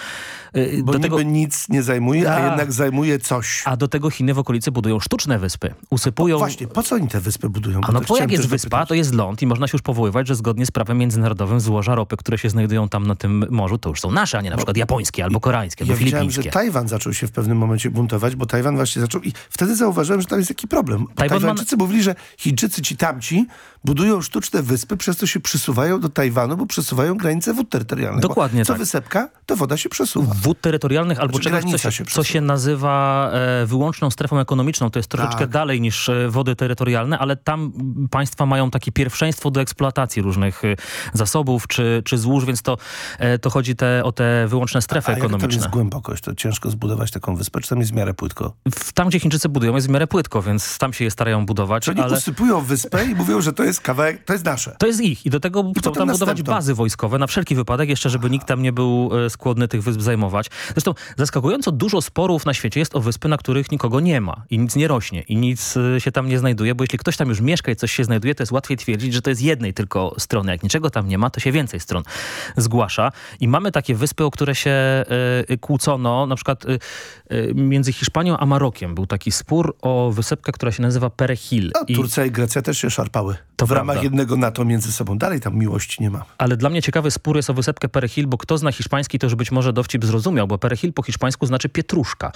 Speaker 38: e,
Speaker 8: Bo
Speaker 38: do
Speaker 8: niby
Speaker 38: tego...
Speaker 8: nic nie zajmuje, a
Speaker 38: A.
Speaker 8: jednak zajmuje coś.
Speaker 38: A do tego Chiny w okolicy budują sztuczne wyspy. Usypują...
Speaker 8: Właśnie, po co oni te wyspy budują?
Speaker 38: A no
Speaker 8: to
Speaker 38: bo jak jest wyspa, to jest ląd i można się już powoływać, że zgodnie z prawem międzynarodowym złoża ropy, które się znajdują tam na tym morzu, to już są nasze, a nie na przykład japońskie, albo koreańskie,
Speaker 8: Ja
Speaker 38: albo
Speaker 8: widziałem, że. Tajwan zaczął się w pewnym momencie buntować, bo Tajwan właśnie zaczął i wtedy zauważyłem, że tam jest taki problem.
Speaker 38: Tajwan ma-
Speaker 8: Tajwańczycy mówili, że Chińczycy ci tamci budują sztuczne wyspy, przez to się przysuwają do Tajwanu, bo przesuwają granice wód terytorialnych.
Speaker 38: Dokładnie
Speaker 8: co
Speaker 38: tak.
Speaker 8: wysepka, to woda się przesuwa.
Speaker 38: Wód terytorialnych albo
Speaker 8: Znaczy,
Speaker 38: czegoś, co się, co się nazywa e, wyłączną strefą ekonomiczną. To jest troszeczkę
Speaker 8: Tak.
Speaker 38: dalej niż e, wody terytorialne, ale tam państwa mają takie pierwszeństwo do eksploatacji różnych e, zasobów czy, czy złóż, więc to, e, to chodzi te, o te wyłączne strefy
Speaker 8: A jak tam
Speaker 38: ekonomiczne.
Speaker 8: jest głębokość, to ciężko zbudować taką wyspę, czy tam jest w miarę płytko?
Speaker 38: W- Tam, gdzie Chińczycy budują, jest w miarę płytko, więc tam się je starają budować,
Speaker 8: Czyli
Speaker 38: ale...
Speaker 8: usypują wyspę i mówią, że to jest kawałek, to jest nasze.
Speaker 38: To jest ich i do tego chcą
Speaker 8: potem
Speaker 38: tam budować
Speaker 8: następną.
Speaker 38: bazy wojskowe na wszelki wypadek, jeszcze żeby nikt tam nie był e, skłonny tych wysp zajmować. Zresztą zaskakująco dużo sporów na świecie jest o wyspy, na których nikogo nie ma i nic nie rośnie i nic e, się tam nie znajduje, bo jeśli ktoś tam już mieszka i coś się znajduje, to jest łatwiej twierdzić, że to jest jednej tylko strony. Jak niczego tam nie ma, to się więcej stron zgłasza i mamy takie wyspy, o które się e, kłócono, na przykład między Hiszpanią a Marokiem był taki spór o wysepkę, która się nazywa Perejil.
Speaker 8: A Turcja i Grecja też się szarpały.
Speaker 38: To
Speaker 8: w ramach
Speaker 38: prawda.
Speaker 8: jednego NATO między sobą. Dalej tam miłości nie ma.
Speaker 38: Ale dla mnie ciekawy spór jest o wysepkę Perejil, bo kto zna hiszpański, to już być może dowcip zrozumiał, bo Perejil po hiszpańsku znaczy pietruszka.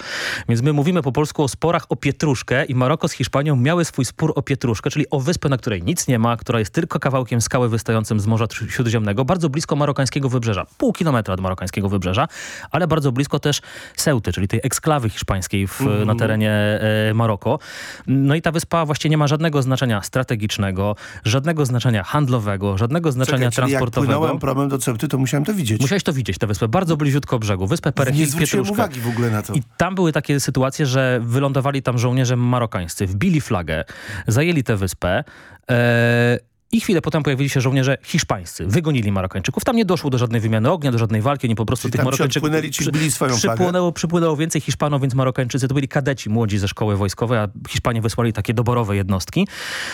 Speaker 38: Więc my mówimy po polsku o sporach o pietruszkę i Maroko z Hiszpanią miały swój spór o pietruszkę, czyli o wyspę, na której nic nie ma, która jest tylko kawałkiem skały wystającym z Morza Śródziemnego, bardzo blisko marokańskiego wybrzeża, pół kilometra od marokańskiego wybrzeża, ale bardzo blisko też Ceuty, czyli tej eksklawy hiszpańskiej w,
Speaker 8: Mhm.
Speaker 38: na terenie e, Maroko. No i ta wyspa właściwie nie ma żadnego znaczenia strategicznego, żadnego znaczenia handlowego, żadnego znaczenia
Speaker 8: Czekaj, czyli jak
Speaker 38: transportowego.
Speaker 8: płynąłem promem do Ceuty, to musiałem to widzieć.
Speaker 38: Musiałeś to widzieć, tę wyspę, bardzo bliziutko brzegu, wyspę Perejil,
Speaker 8: Nie zwróciłem
Speaker 38: Pietruszkę.
Speaker 8: uwagi w ogóle na to.
Speaker 38: I tam były takie sytuacje, że wylądowali tam żołnierze marokańscy, wbili flagę, zajęli tę wyspę. E, i chwilę potem pojawili się żołnierze hiszpańscy. Wygonili Marokańczyków. Tam nie doszło do żadnej wymiany ognia, do żadnej walki. Oni po prostu
Speaker 8: Czyli
Speaker 38: tych Marokańczyków...
Speaker 8: ci swoją
Speaker 38: przypłynęło, przypłynęło więcej Hiszpanów, więc Marokańczycy to byli kadeci młodzi ze szkoły wojskowej, a Hiszpanie wysłali takie doborowe jednostki.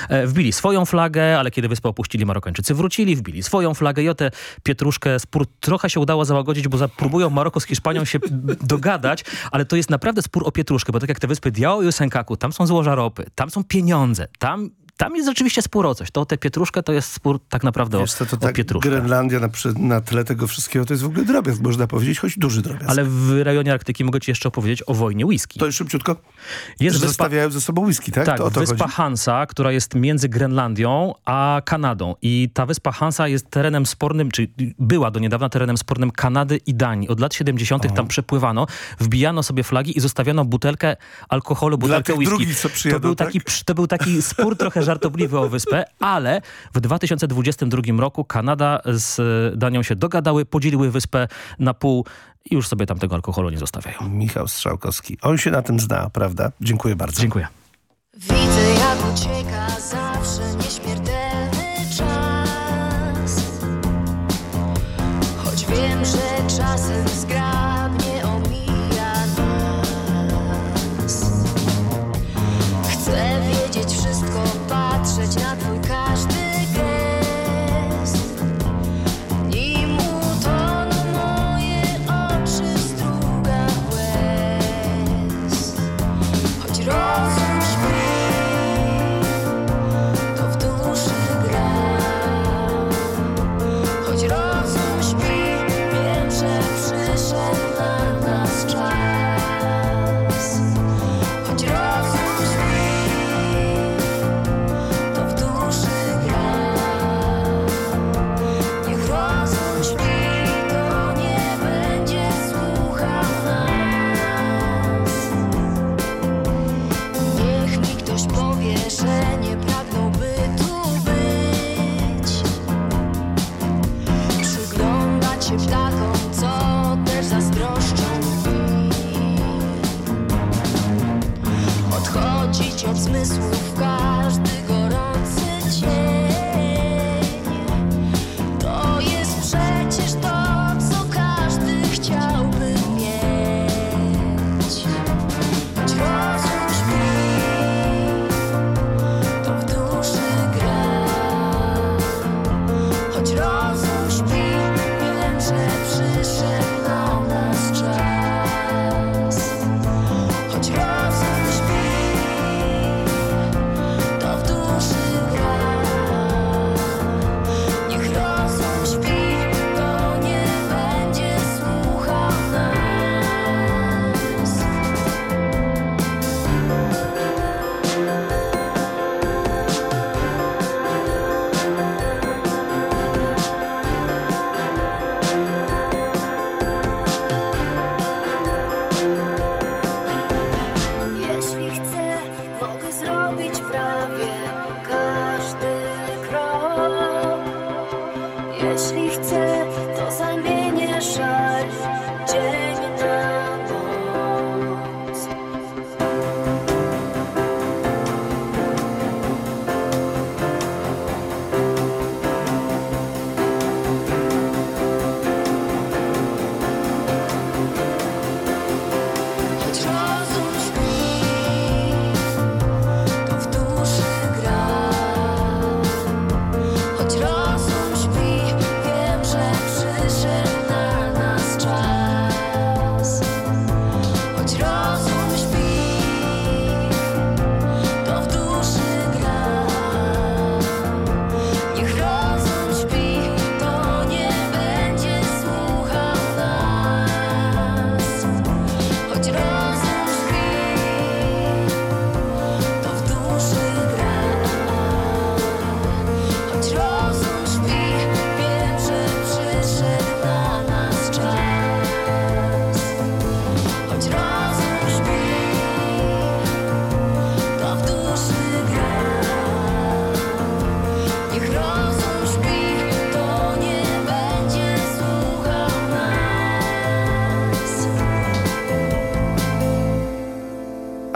Speaker 38: E, wbili swoją flagę, ale kiedy wyspę opuścili, Marokańczycy wrócili, wbili swoją flagę i o tę Pietruszkę spór trochę się udało załagodzić, bo próbują Maroko z Hiszpanią się dogadać, ale to jest naprawdę spór o Pietruszkę, bo tak jak te wyspy Diao i Senkaku, tam są złoża ropy, tam są pieniądze, tam tam jest rzeczywiście spór o coś. To o tę pietruszkę to jest spór tak naprawdę
Speaker 8: Wiesz co, to
Speaker 38: o,
Speaker 8: tak
Speaker 38: o pietruszkę.
Speaker 8: Grenlandia na, na tle tego wszystkiego to jest w ogóle drobiazg, można powiedzieć, choć duży drobiazg.
Speaker 38: Ale w rejonie Arktyki mogę ci jeszcze opowiedzieć o wojnie whisky.
Speaker 8: To już szybciutko.
Speaker 38: Jest wyspa-
Speaker 8: Zostawiają ze sobą whisky, tak?
Speaker 38: Tak,
Speaker 8: to o to
Speaker 38: wyspa
Speaker 8: chodzi?
Speaker 38: Hansa, która jest między Grenlandią a Kanadą. I ta wyspa Hansa jest terenem spornym, czy była do niedawna terenem spornym Kanady i Danii. Od lat 70. tam przepływano, wbijano sobie flagi i zostawiano butelkę alkoholu, butelkę
Speaker 8: tych
Speaker 38: whisky.
Speaker 8: drugich, co przyjadą,
Speaker 38: to, był
Speaker 8: tak?
Speaker 38: taki, to był taki spór trochę żartobliwy o wyspę, ale w 2022 roku Kanada z Danią się dogadały, podzieliły wyspę na pół i już sobie tam tego alkoholu nie zostawiają.
Speaker 8: Michał Strzałkowski. On się na tym zna, prawda? Dziękuję bardzo.
Speaker 38: Dziękuję.
Speaker 16: Widzę jak ucieka zawsze nieśmiertelny czas Choć wiem, że czasem zgrabnie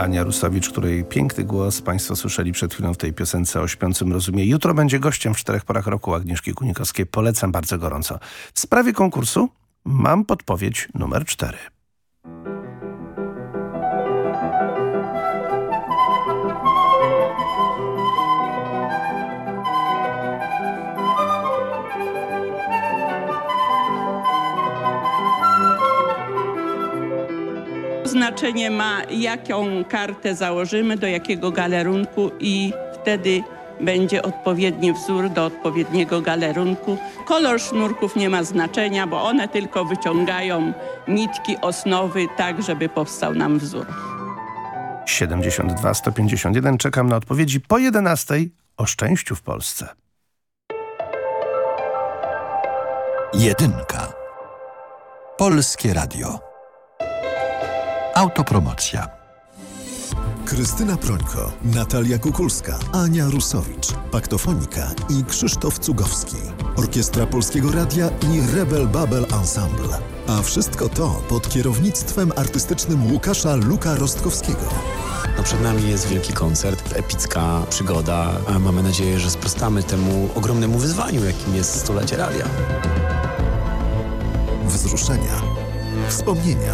Speaker 8: Ania Rusowicz, której piękny głos Państwo słyszeli przed chwilą w tej piosence o śpiącym rozumie. Jutro będzie gościem w czterech porach roku Agnieszki Kunikowskiej. Polecam bardzo gorąco. W sprawie konkursu mam podpowiedź numer cztery.
Speaker 39: Znaczenie ma, jaką kartę założymy, do jakiego galerunku i wtedy będzie odpowiedni wzór do odpowiedniego galerunku. Kolor sznurków nie ma znaczenia, bo one tylko wyciągają nitki osnowy tak, żeby powstał nam wzór.
Speaker 8: 72 151. Czekam na odpowiedzi po 11 o szczęściu w Polsce.
Speaker 40: Jedynka. Polskie Radio. Autopromocja.
Speaker 41: Krystyna Prońko, Natalia Kukulska, Ania Rusowicz, Paktofonika i Krzysztof Cugowski. Orkiestra Polskiego Radia i Rebel Babel Ensemble. A wszystko to pod kierownictwem artystycznym Łukasza Luka Rostkowskiego.
Speaker 42: No przed nami jest wielki koncert, epicka przygoda, a mamy nadzieję, że sprostamy temu ogromnemu wyzwaniu, jakim jest stulecie radia.
Speaker 41: Wzruszenia, wspomnienia,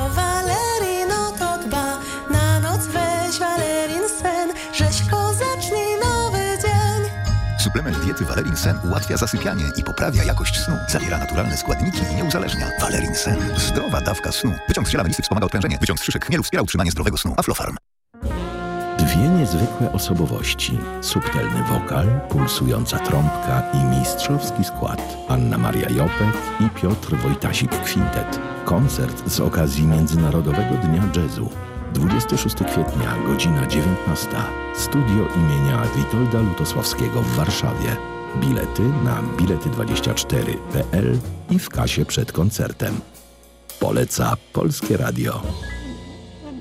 Speaker 6: Suplement diety Valerin Sen ułatwia zasypianie i poprawia jakość snu. Zawiera naturalne składniki i nie uzależnia. Valerin Sen. Zdrowa dawka snu. Wyciąg z ziela wspomaga odprężenie. Wyciąg z szyszek chmielu wspiera utrzymanie zdrowego snu. Aflofarm.
Speaker 43: Dwie niezwykłe osobowości, subtelny wokal, pulsująca trąbka i mistrzowski skład. Anna Maria Jopek i Piotr Wojtasik Kwintet. Koncert z okazji Międzynarodowego Dnia Jazzu. 26 kwietnia, godzina 19. Studio imienia Witolda Lutosławskiego w Warszawie. Bilety na bilety24.pl i w kasie przed koncertem. Poleca Polskie Radio.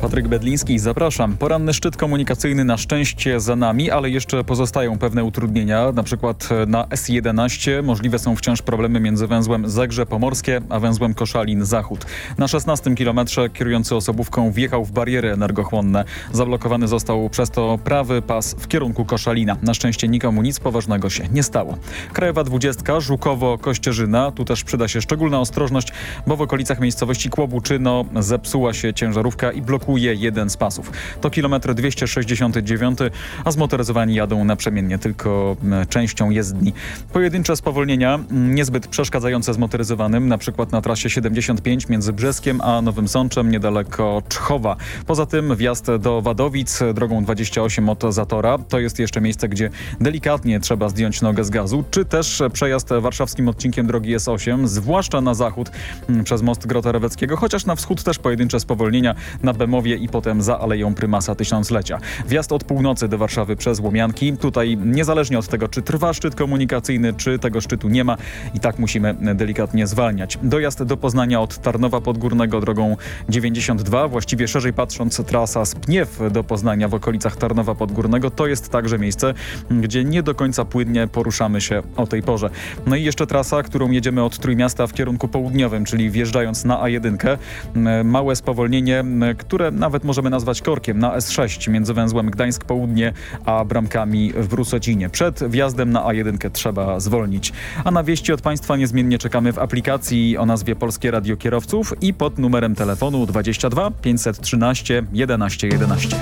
Speaker 44: Patryk Bedliński, zapraszam. Poranny szczyt komunikacyjny na szczęście za nami, ale jeszcze pozostają pewne utrudnienia. Na przykład na S11 możliwe są wciąż problemy między węzłem Zegrze Pomorskie a węzłem Koszalin Zachód. Na 16 kilometrze kierujący osobówką wjechał w bariery energochłonne. Zablokowany został przez to prawy pas w kierunku Koszalina. Na szczęście nikomu nic poważnego się nie stało. Krajowa 20 Żukowo-Kościerzyna. Tu też przyda się szczególna ostrożność, bo w okolicach miejscowości Kłobuczyno zepsuła się ciężarówka i blokuje jeden z pasów. To kilometr 269, a zmotoryzowani jadą naprzemiennie tylko częścią jezdni. Pojedyncze spowolnienia, niezbyt przeszkadzające zmotoryzowanym, na przykład na trasie 75 między Brzeskiem a Nowym Sączem, niedaleko Czchowa. Poza tym wjazd do Wadowic drogą 28 od Zatora. To jest jeszcze miejsce, gdzie delikatnie trzeba zdjąć nogę z gazu, czy też przejazd warszawskim odcinkiem drogi S8, zwłaszcza na zachód przez most Grota Reweckiego, chociaż na wschód też pojedyncze spowolnienia na I potem za Aleją Prymasa Tysiąclecia. Wjazd od północy do Warszawy przez Łomianki. Tutaj niezależnie od tego, czy trwa szczyt komunikacyjny, czy tego szczytu nie ma i tak musimy delikatnie zwalniać. Dojazd do Poznania od Tarnowa Podgórnego drogą 92, właściwie szerzej patrząc trasa z Pniew do Poznania w okolicach Tarnowa Podgórnego, to jest także miejsce, gdzie nie do końca płynnie poruszamy się o tej porze. No i jeszcze trasa, którą jedziemy od Trójmiasta w kierunku południowym, czyli wjeżdżając na A1, małe spowolnienie, które nawet możemy nazwać korkiem na S6 między węzłem Gdańsk Południe a bramkami w Brusocinie. Przed wjazdem na A1 trzeba zwolnić. A na wieści od Państwa niezmiennie czekamy w aplikacji o nazwie Polskie Radio Kierowców i pod numerem telefonu 22 513 11 11.